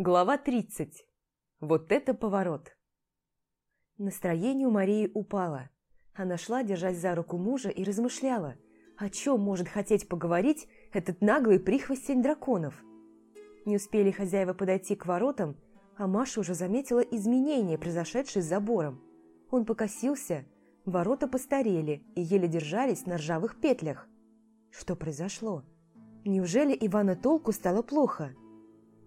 Глава 30. Вот это поворот. Настроение у Марии упало. Она шла, держась за руку мужа, и размышляла, о чем может хотеть поговорить этот наглый прихвостень драконов. Не успели хозяева подойти к воротам, а Маша уже заметила изменения, произошедшие с забором. Он покосился, ворота постарели и еле держались на ржавых петлях. Что произошло? Неужели Ивана Толку стало плохо?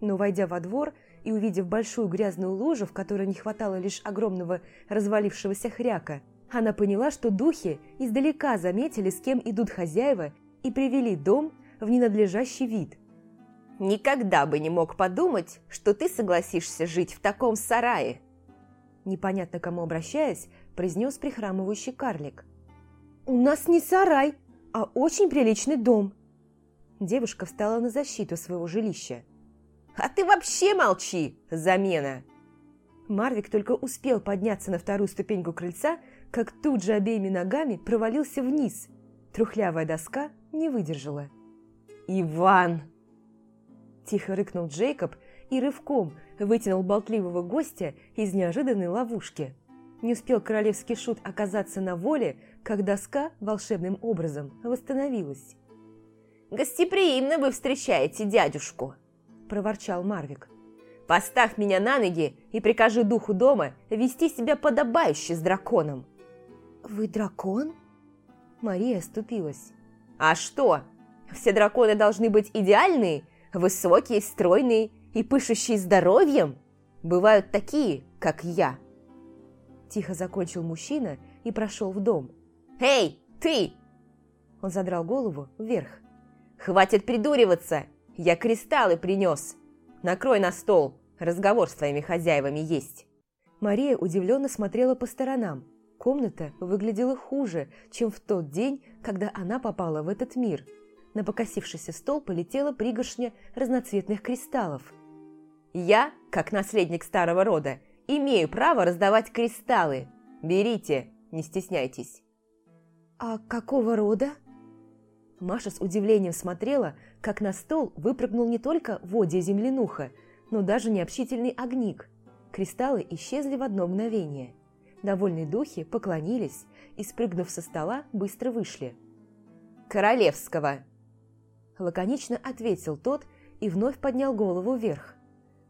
Но, войдя во двор и увидев большую грязную лужу, в которой не хватало лишь огромного развалившегося хряка, она поняла, что духи издалека заметили, с кем идут хозяева, и привели дом в ненадлежащий вид. «Никогда бы не мог подумать, что ты согласишься жить в таком сарае!» Непонятно кому обращаясь, произнес прихрамывающий карлик. «У нас не сарай, а очень приличный дом!» Девушка встала на защиту своего жилища. «А ты вообще молчи, замена!» Марвик только успел подняться на вторую ступеньку крыльца, как тут же обеими ногами провалился вниз. Трухлявая доска не выдержала. «Иван!» Тихо рыкнул Джейкоб и рывком вытянул болтливого гостя из неожиданной ловушки. Не успел королевский шут оказаться на воле, как доска волшебным образом восстановилась. «Гостеприимно вы встречаете дядюшку!» Проворчал Марвик. «Поставь меня на ноги и прикажи духу дома вести себя подобающе с драконом». «Вы дракон?» Мария оступилась. «А что? Все драконы должны быть идеальные, высокие, стройные и пышущие здоровьем? Бывают такие, как я». Тихо закончил мужчина и прошел в дом. «Эй, ты!» Он задрал голову вверх. «Хватит придуриваться! Я кристаллы принес. Накрой на стол. Разговор с твоими хозяевами есть». Мария удивленно смотрела по сторонам. Комната выглядела хуже, чем в тот день, когда она попала в этот мир. На покосившийся стол полетела пригоршня разноцветных кристаллов. «Я, как наследник старого рода, имею право раздавать кристаллы. Берите, не стесняйтесь». «А какого рода?» Маша с удивлением смотрела, как на стол выпрыгнул не только Водя землянуха, но даже необщительный огник. Кристаллы исчезли в одно мгновение. Довольные духи поклонились и, спрыгнув со стола, быстро вышли. «Королевского!» Лаконично ответил тот и вновь поднял голову вверх.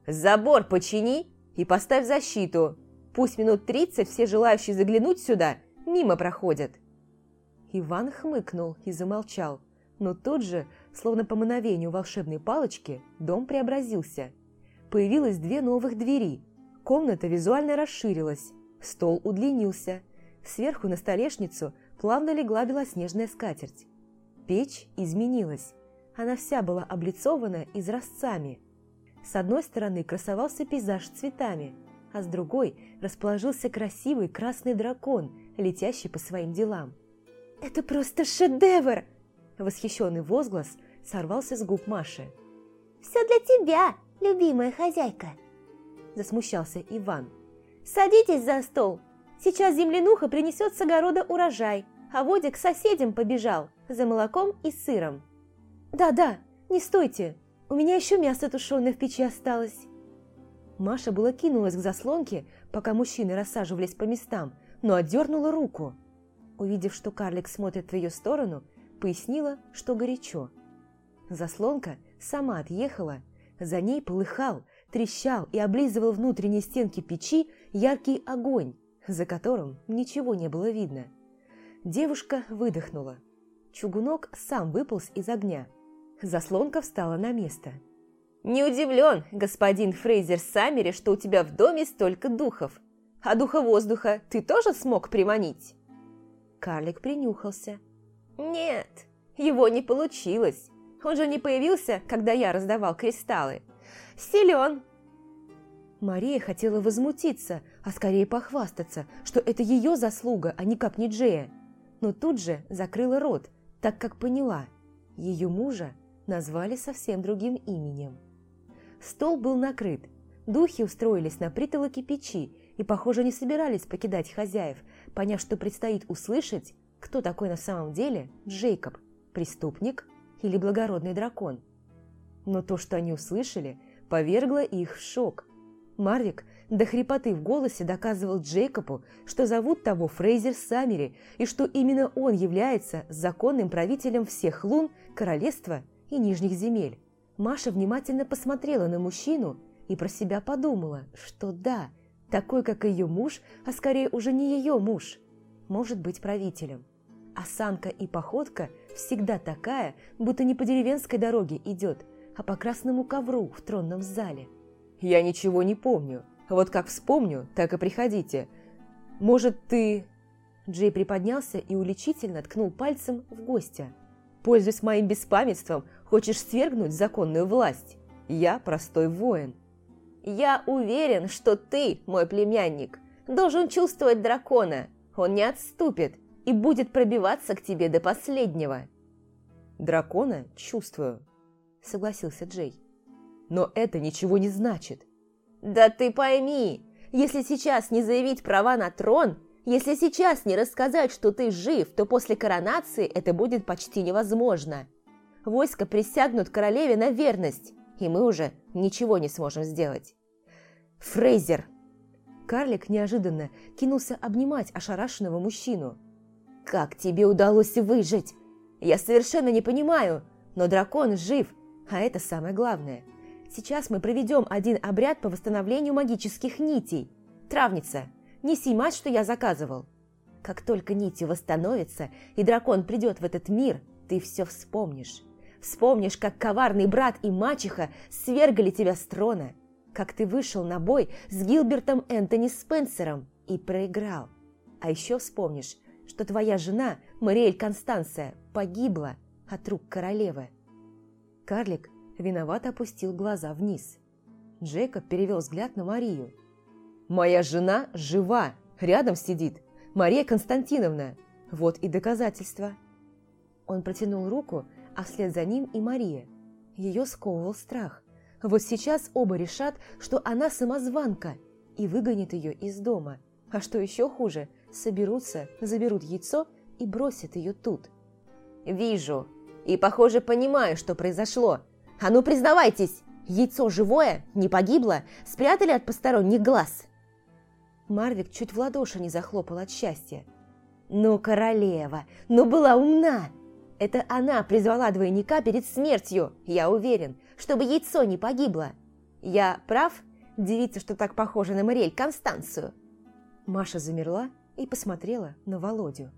«Забор почини и поставь защиту. Пусть минут тридцать все желающие заглянуть сюда мимо проходят». Иван хмыкнул и замолчал, но тут же, словно по мановению волшебной палочки, дом преобразился. Появилось две новых двери, комната визуально расширилась, стол удлинился, сверху на столешницу плавно легла белоснежная скатерть. Печь изменилась, она вся была облицована изразцами. С одной стороны красовался пейзаж с цветами, а с другой расположился красивый красный дракон, летящий по своим делам. «Это просто шедевр!» Восхищенный возглас сорвался с губ Маши. «Все для тебя, любимая хозяйка!» Засмущался Иван. «Садитесь за стол. Сейчас землянуха принесет с огорода урожай, а Водик к соседям побежал за молоком и сыром». «Да-да, не стойте, у меня еще мясо тушеное в печи осталось». Маша была кинулась к заслонке, пока мужчины рассаживались по местам, но отдернула руку – увидев, что карлик смотрит в ее сторону, пояснила, что горячо. Заслонка сама отъехала, за ней полыхал, трещал и облизывал внутренние стенки печи яркий огонь, за которым ничего не было видно. Девушка выдохнула. Чугунок сам выполз из огня. Заслонка встала на место. «Не удивлен, господин Фрейзер Саммери, что у тебя в доме столько духов. А духа воздуха ты тоже смог приманить?» Карлик принюхался. «Нет, его не получилось. Он же не появился, когда я раздавал кристаллы. Силен!» Мария хотела возмутиться, а скорее похвастаться, что это ее заслуга, а никак не Джея. Но тут же закрыла рот, так как поняла, ее мужа назвали совсем другим именем. Стол был накрыт, духи устроились на притолоке печи и, похоже, не собирались покидать хозяев, поняв, что предстоит услышать, кто такой на самом деле Джейкоб, преступник или благородный дракон. Но то, что они услышали, повергла их в шок. Марвик до хрипоты в голосе доказывал Джейкобу, что зовут того Фрейзер Саммери, и что именно он является законным правителем всех лун, королевства и нижних земель. Маша внимательно посмотрела на мужчину и про себя подумала, что да, такой, как ее муж, а скорее уже не ее муж, может быть правителем. Осанка и походка всегда такая, будто не по деревенской дороге идет, а по красному ковру в тронном зале. «Я ничего не помню. Вот как вспомню, так и приходите. Может, ты...» Джей приподнялся и уличительно ткнул пальцем в гостя. «Пользуясь моим беспамятством, хочешь свергнуть законную власть? Я простой воин». «Я уверен, что ты, мой племянник, должен чувствовать дракона. Он не отступит и будет пробиваться к тебе до последнего». «Дракона чувствую», – согласился Джей. «Но это ничего не значит». «Да ты пойми, если сейчас не заявить права на трон, если сейчас не рассказать, что ты жив, то после коронации это будет почти невозможно. Войска присягнут королеве на верность, и мы уже ничего не сможем сделать. Фрейзер!» Карлик неожиданно кинулся обнимать ошарашенного мужчину. «Как тебе удалось выжить? Я совершенно не понимаю, но дракон жив, а это самое главное. Сейчас мы проведем один обряд по восстановлению магических нитей. Травница, неси мать, что я заказывал. Как только нити восстановятся, и дракон придет в этот мир, ты все вспомнишь. Вспомнишь, как коварный брат и мачеха свергали тебя с трона, как ты вышел на бой с Гилбертом Энтони Спенсером и проиграл. А еще вспомнишь, что твоя жена, Мариэль Констанция, погибла от рук королевы. Карлик виновато опустил глаза вниз. Джейкоб перевел взгляд на Марию. «Моя жена жива, рядом сидит. Мария Константиновна. Вот и доказательство». Он протянул руку, а вслед за ним и Мария. Ее сковывал страх. Вот сейчас оба решат, что она самозванка и выгонит ее из дома. А что еще хуже, соберутся, заберут яйцо и бросят ее тут. «Вижу. И, похоже, понимаю, что произошло. А ну, признавайтесь, яйцо живое, не погибло, спрятали от посторонних глаз?» Марвик чуть в ладоши не захлопал от счастья. «Ну, королева, ну была умна! Это она призвала двойника перед смертью, я уверен, чтобы яйцо не погибло. Я прав, девица, что так похожа на Мариэль Констанцию?» Маша замерла и посмотрела на Володю.